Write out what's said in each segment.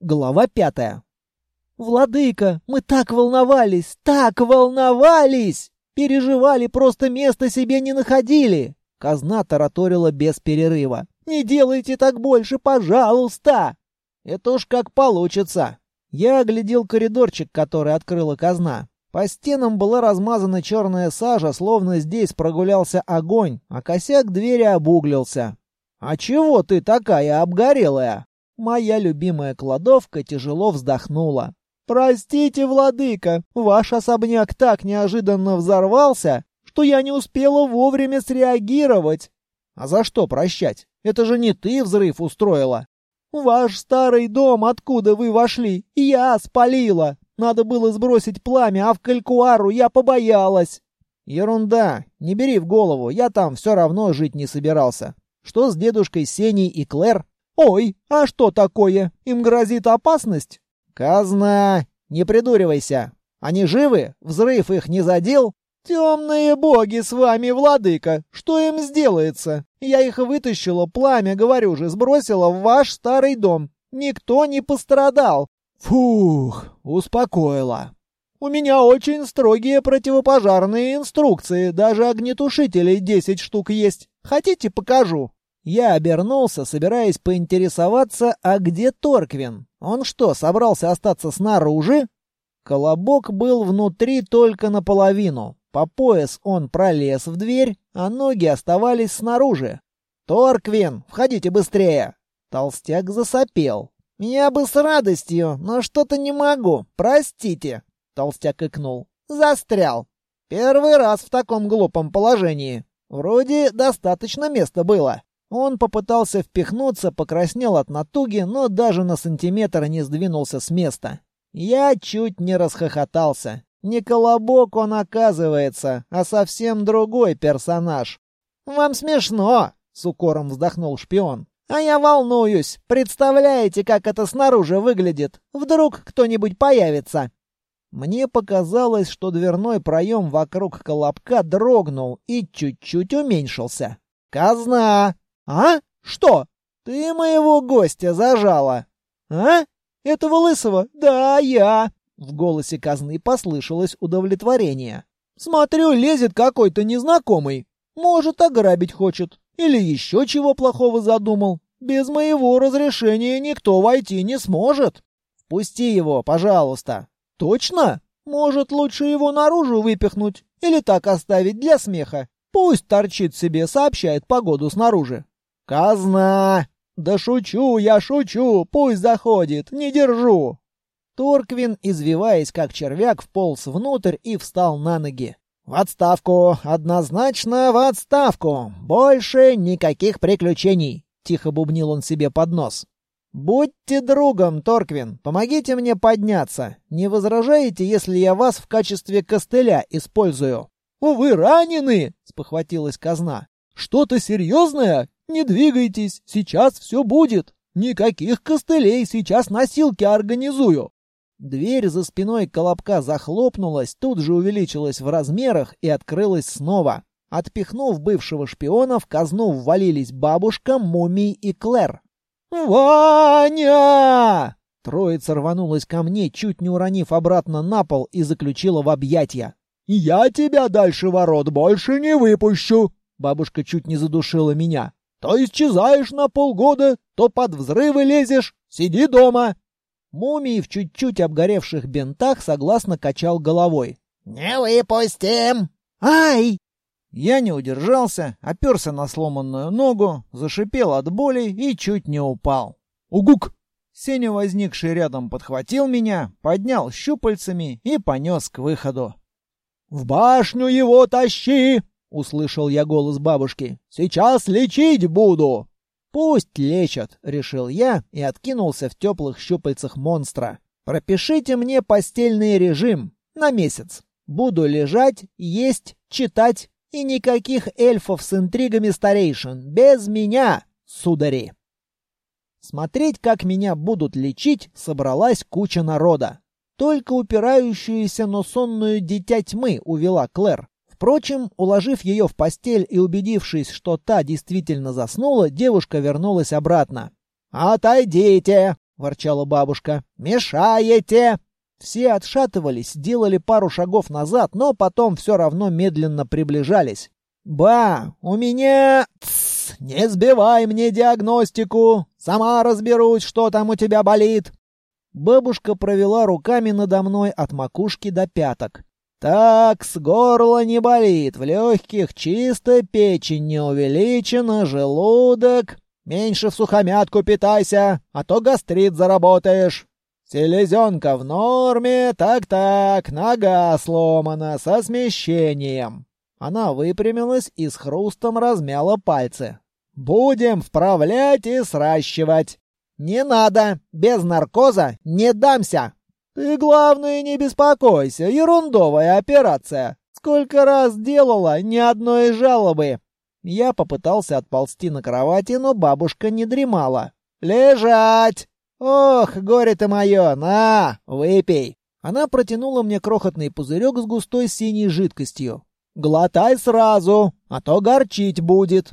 Глава пятая. «Владыка, мы так волновались, так волновались! Переживали, просто места себе не находили!» Казна тараторила без перерыва. «Не делайте так больше, пожалуйста!» «Это уж как получится!» Я оглядел коридорчик, который открыла казна. По стенам была размазана черная сажа, словно здесь прогулялся огонь, а косяк двери обуглился. «А чего ты такая обгорелая?» Моя любимая кладовка тяжело вздохнула. «Простите, владыка, ваш особняк так неожиданно взорвался, что я не успела вовремя среагировать». «А за что прощать? Это же не ты взрыв устроила». «Ваш старый дом, откуда вы вошли, я спалила. Надо было сбросить пламя, а в калькуару я побоялась». «Ерунда. Не бери в голову, я там все равно жить не собирался. Что с дедушкой Сеней и Клэр?» «Ой, а что такое? Им грозит опасность?» «Казна! Не придуривайся! Они живы? Взрыв их не задел?» «Темные боги с вами, владыка! Что им сделается? Я их вытащила, пламя, говорю же, сбросила в ваш старый дом. Никто не пострадал!» «Фух, успокоила!» «У меня очень строгие противопожарные инструкции, даже огнетушителей десять штук есть. Хотите, покажу?» Я обернулся, собираясь поинтересоваться, а где Торквин? Он что, собрался остаться снаружи? Колобок был внутри только наполовину. По пояс он пролез в дверь, а ноги оставались снаружи. «Торквин, входите быстрее!» Толстяк засопел. «Я бы с радостью, но что-то не могу. Простите!» Толстяк икнул. «Застрял. Первый раз в таком глупом положении. Вроде достаточно места было». Он попытался впихнуться, покраснел от натуги, но даже на сантиметр не сдвинулся с места. Я чуть не расхохотался. Не колобок он оказывается, а совсем другой персонаж. «Вам смешно!» — с укором вздохнул шпион. «А я волнуюсь. Представляете, как это снаружи выглядит? Вдруг кто-нибудь появится?» Мне показалось, что дверной проем вокруг колобка дрогнул и чуть-чуть уменьшился. «Казна!» «А? Что? Ты моего гостя зажала?» «А? Этого лысого? Да, я!» В голосе казны послышалось удовлетворение. «Смотрю, лезет какой-то незнакомый. Может, ограбить хочет. Или еще чего плохого задумал. Без моего разрешения никто войти не сможет. Впусти его, пожалуйста». «Точно? Может, лучше его наружу выпихнуть? Или так оставить для смеха? Пусть торчит себе, сообщает погоду снаружи. «Казна!» «Да шучу я, шучу! Пусть заходит! Не держу!» Торквин, извиваясь как червяк, вполз внутрь и встал на ноги. «В отставку! Однозначно в отставку! Больше никаких приключений!» — тихо бубнил он себе под нос. «Будьте другом, Торквин, помогите мне подняться. Не возражаете, если я вас в качестве костыля использую?» «О, вы ранены!» — спохватилась казна. «Что-то серьезное? Не двигайтесь, сейчас все будет. Никаких костылей, сейчас носилки организую. Дверь за спиной Колобка захлопнулась, тут же увеличилась в размерах и открылась снова. Отпихнув бывшего шпиона, в казну ввалились бабушка, мумий и Клэр. «Ваня!» Троица рванулась ко мне, чуть не уронив обратно на пол и заключила в объятия. «Я тебя дальше ворот больше не выпущу!» Бабушка чуть не задушила меня. То исчезаешь на полгода, то под взрывы лезешь. Сиди дома!» Мумий в чуть-чуть обгоревших бинтах согласно качал головой. «Не выпустим!» «Ай!» Я не удержался, оперся на сломанную ногу, зашипел от боли и чуть не упал. «Угук!» Сеня, возникший рядом, подхватил меня, поднял щупальцами и понес к выходу. «В башню его тащи!» — услышал я голос бабушки. «Сейчас лечить буду!» «Пусть лечат», — решил я и откинулся в теплых щупальцах монстра. «Пропишите мне постельный режим на месяц. Буду лежать, есть, читать и никаких эльфов с интригами старейшин. Без меня, судари!» Смотреть, как меня будут лечить, собралась куча народа. Только упирающуюся, но сонную дитя тьмы увела Клэр. Впрочем, уложив ее в постель и убедившись, что та действительно заснула, девушка вернулась обратно. «Отойдите!» ворчала бабушка. «Мешаете!» Все отшатывались, делали пару шагов назад, но потом все равно медленно приближались. «Ба, у меня...» Тс, «Не сбивай мне диагностику! Сама разберусь, что там у тебя болит!» Бабушка провела руками надо мной от макушки до пяток. «Так, с горла не болит, в легких чисто, печень не увеличена, желудок...» Меньше в сухомятку питайся, а то гастрит заработаешь. Селезенка в норме, так-так, нога сломана, со смещением. Она выпрямилась и с хрустом размяла пальцы. Будем вправлять и сращивать. Не надо, без наркоза не дамся. Ты, главное, не беспокойся, ерундовая операция. Сколько раз делала, ни одной жалобы. Я попытался отползти на кровати, но бабушка не дремала. «Лежать! Ох, горе ты мое! На, выпей!» Она протянула мне крохотный пузырек с густой синей жидкостью. «Глотай сразу, а то горчить будет!»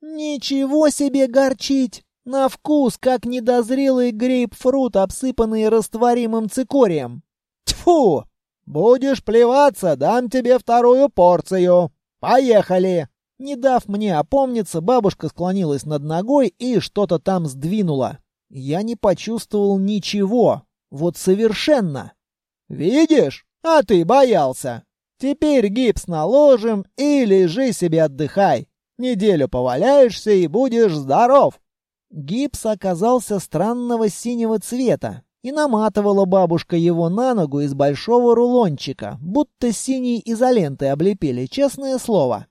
«Ничего себе горчить! На вкус, как недозрелый грейпфрут, обсыпанный растворимым цикорием!» «Тьфу! Будешь плеваться, дам тебе вторую порцию! Поехали!» Не дав мне опомниться, бабушка склонилась над ногой и что-то там сдвинула. Я не почувствовал ничего. Вот совершенно. «Видишь? А ты боялся. Теперь гипс наложим и лежи себе отдыхай. Неделю поваляешься и будешь здоров». Гипс оказался странного синего цвета, и наматывала бабушка его на ногу из большого рулончика, будто синей изолентой облепили, честное слово.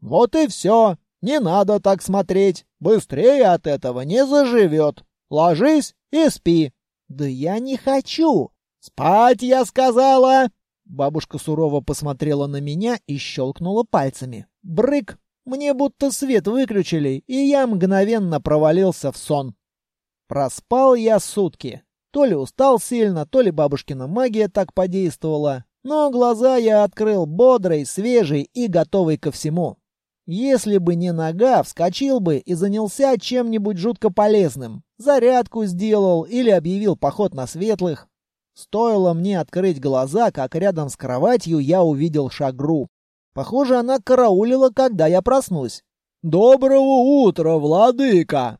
Вот и все. Не надо так смотреть. Быстрее от этого не заживет. Ложись и спи. Да я не хочу. Спать, я сказала. Бабушка сурово посмотрела на меня и щелкнула пальцами. Брык! Мне будто свет выключили, и я мгновенно провалился в сон. Проспал я сутки. То ли устал сильно, то ли бабушкина магия так подействовала. Но глаза я открыл бодрый, свежий и готовый ко всему. Если бы не нога, вскочил бы и занялся чем-нибудь жутко полезным. Зарядку сделал или объявил поход на светлых. Стоило мне открыть глаза, как рядом с кроватью я увидел шагру. Похоже, она караулила, когда я проснусь. «Доброго утра, владыка!»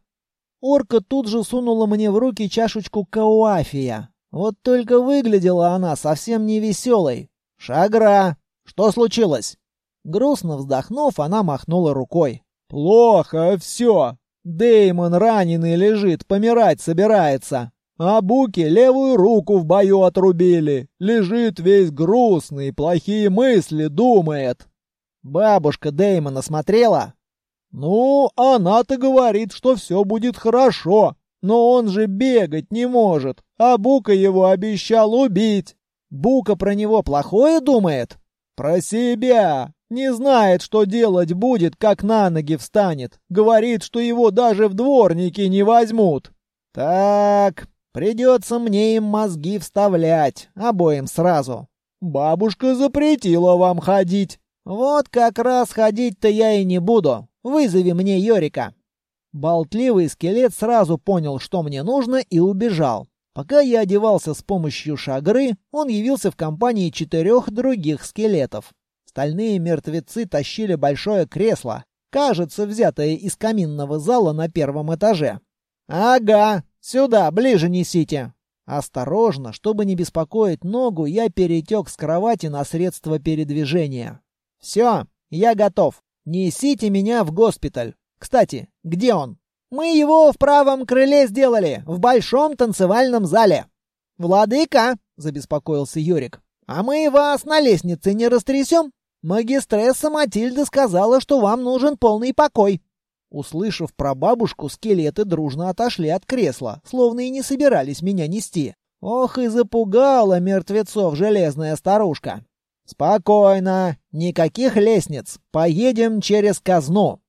Орка тут же сунула мне в руки чашечку кауафия. Вот только выглядела она совсем не веселой. «Шагра! Что случилось?» Грустно вздохнув, она махнула рукой. «Плохо все. Деймон раненый лежит, помирать собирается. А Буки левую руку в бою отрубили. Лежит весь грустный, плохие мысли думает». «Бабушка Деймона смотрела?» «Ну, она-то говорит, что все будет хорошо. Но он же бегать не может, а Бука его обещал убить. Бука про него плохое думает?» «Про себя. Не знает, что делать будет, как на ноги встанет. Говорит, что его даже в дворники не возьмут. Так, придется мне им мозги вставлять, обоим сразу. Бабушка запретила вам ходить. Вот как раз ходить-то я и не буду. Вызови мне Йорика. Болтливый скелет сразу понял, что мне нужно, и убежал. Пока я одевался с помощью шагры, он явился в компании четырех других скелетов. Стальные мертвецы тащили большое кресло, кажется, взятое из каминного зала на первом этаже. «Ага, сюда, ближе несите!» Осторожно, чтобы не беспокоить ногу, я перетек с кровати на средство передвижения. «Все, я готов. Несите меня в госпиталь. Кстати, где он?» «Мы его в правом крыле сделали, в большом танцевальном зале». «Владыка!» — забеспокоился Юрик. «А мы вас на лестнице не растрясем?» Магистресса Матильда сказала, что вам нужен полный покой. Услышав про бабушку, скелеты дружно отошли от кресла, словно и не собирались меня нести. Ох и запугала мертвецов железная старушка. Спокойно, никаких лестниц. Поедем через казну.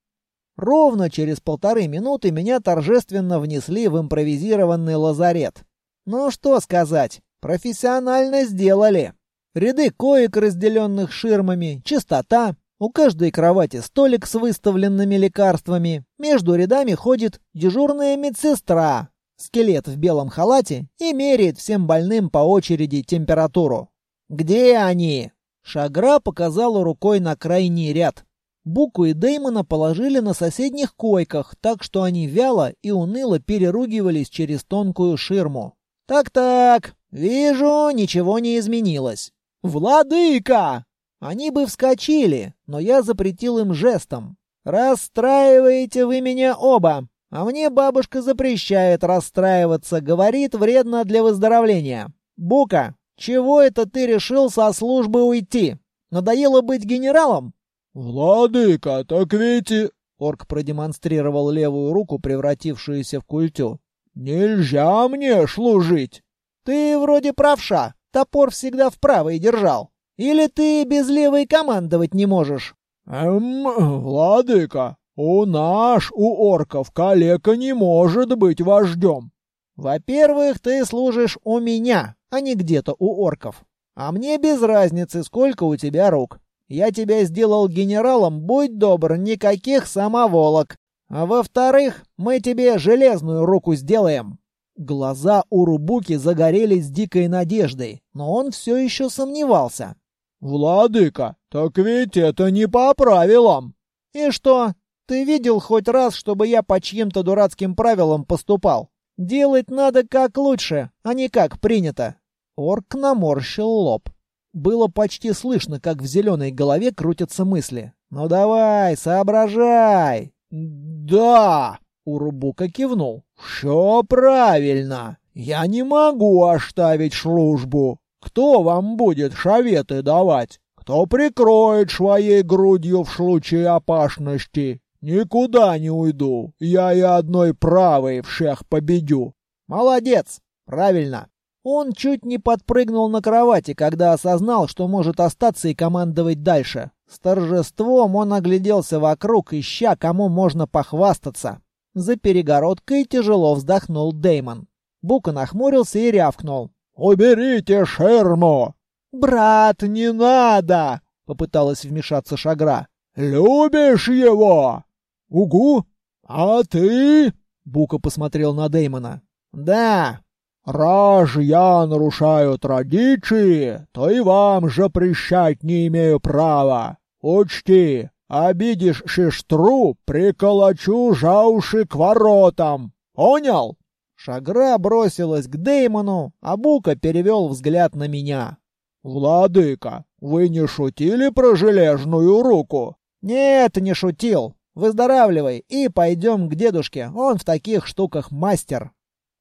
Ровно через полторы минуты меня торжественно внесли в импровизированный лазарет. Ну что сказать, профессионально сделали. Ряды коек, разделенных ширмами, чистота. У каждой кровати столик с выставленными лекарствами. Между рядами ходит дежурная медсестра. скелет в белом халате, и меряет всем больным по очереди температуру. «Где они?» Шагра показала рукой на крайний ряд. Буку и Деймона положили на соседних койках, так что они вяло и уныло переругивались через тонкую ширму. «Так-так, вижу, ничего не изменилось». «Владыка!» Они бы вскочили, но я запретил им жестом. «Расстраиваете вы меня оба, а мне бабушка запрещает расстраиваться, говорит, вредно для выздоровления. Бука, чего это ты решил со службы уйти? Надоело быть генералом?» «Владыка, так ведь...» Орк продемонстрировал левую руку, превратившуюся в культю. «Нельзя мне служить!» «Ты вроде правша, топор всегда в правой держал. Или ты без левой командовать не можешь?» «Эм, владыка, у наш, у орков, калека не может быть вождем». «Во-первых, ты служишь у меня, а не где-то у орков. А мне без разницы, сколько у тебя рук. Я тебя сделал генералом, будь добр, никаких самоволок. А во-вторых, мы тебе железную руку сделаем». Глаза у Рубуки загорелись дикой надеждой, но он все еще сомневался. «Владыка, так ведь это не по правилам!» «И что? Ты видел хоть раз, чтобы я по чьим-то дурацким правилам поступал? Делать надо как лучше, а не как принято». Орк наморщил лоб. Было почти слышно, как в зеленой голове крутятся мысли. «Ну давай, соображай!» «Да!» — Урубука кивнул. «Все правильно! Я не могу оставить службу! Кто вам будет шаветы давать? Кто прикроет своей грудью в случае опасности? Никуда не уйду. Я и одной правой всех победю. Молодец. Правильно. Он чуть не подпрыгнул на кровати, когда осознал, что может остаться и командовать дальше. С торжеством он огляделся вокруг, ища, кому можно похвастаться. За перегородкой тяжело вздохнул Деймон. Бука нахмурился и рявкнул. «Уберите шерму!» «Брат, не надо!» — попыталась вмешаться Шагра. «Любишь его?» «Угу! А ты?» — Бука посмотрел на Деймона. «Да!» «Раз я нарушаю традиции, то и вам же прищать не имею права. Учти, обидишь шиштру, приколочу за уши к воротам. Понял?» Шагра бросилась к Деймону, а Бука перевел взгляд на меня. «Владыка, вы не шутили про железную руку?» «Нет, не шутил. Выздоравливай и пойдем к дедушке, он в таких штуках мастер».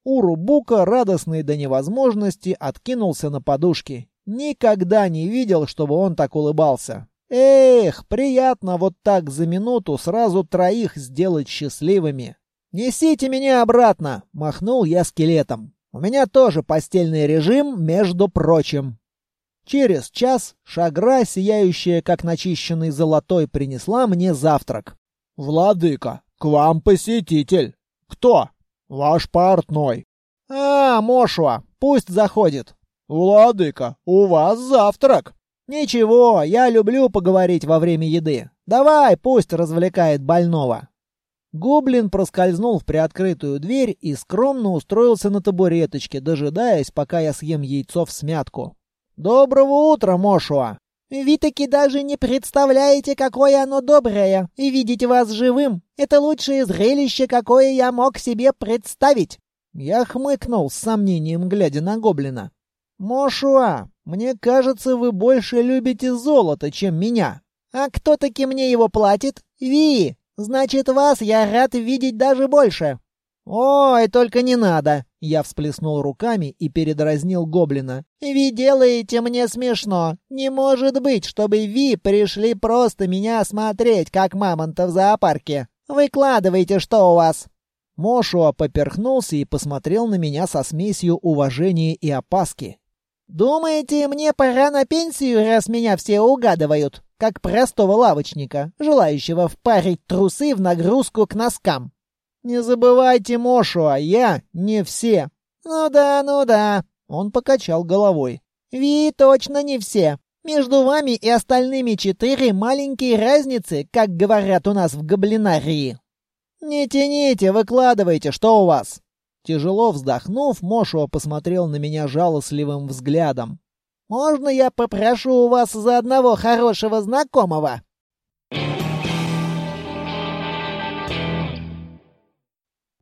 Урубука, радостный до невозможности, откинулся на подушки. Никогда не видел, чтобы он так улыбался. Эх, приятно вот так за минуту сразу троих сделать счастливыми. «Несите меня обратно!» — махнул я скелетом. «У меня тоже постельный режим, между прочим». Через час шагра, сияющая как начищенный золотой, принесла мне завтрак. «Владыка, к вам посетитель!» «Кто?» «Ваш портной». «А, Мошуа, пусть заходит». «Владыка, у вас завтрак». «Ничего, я люблю поговорить во время еды. Давай, пусть развлекает больного». Гоблин проскользнул в приоткрытую дверь и скромно устроился на табуреточке, дожидаясь, пока я съем яйцо в смятку. «Доброго утра, Мошуа!» «Вы таки даже не представляете, какое оно доброе, и видеть вас живым. Это лучшее зрелище, какое я мог себе представить!» Я хмыкнул с сомнением, глядя на гоблина. «Мошуа, мне кажется, вы больше любите золото, чем меня». «А кто таки мне его платит? Ви!» Значит, вас я рад видеть даже больше. Ой, только не надо. Я всплеснул руками и передразнил гоблина. «Ви делаете мне смешно. Не может быть, чтобы Ви пришли просто меня смотреть, как мамонта в зоопарке. Выкладывайте, что у вас». Мошуа поперхнулся и посмотрел на меня со смесью уважения и опаски. «Думаете, мне пора на пенсию, раз меня все угадывают?» как простого лавочника, желающего впарить трусы в нагрузку к носкам. «Не забывайте Мошу, а я не все». «Ну да, ну да», — он покачал головой. «Ви точно не все. Между вами и остальными четыре маленькие разницы, как говорят у нас в гоблинарии». «Не тяните, выкладывайте, что у вас?» Тяжело вздохнув, Мошуа посмотрел на меня жалостливым взглядом. «Можно я попрошу у вас за одного хорошего знакомого?»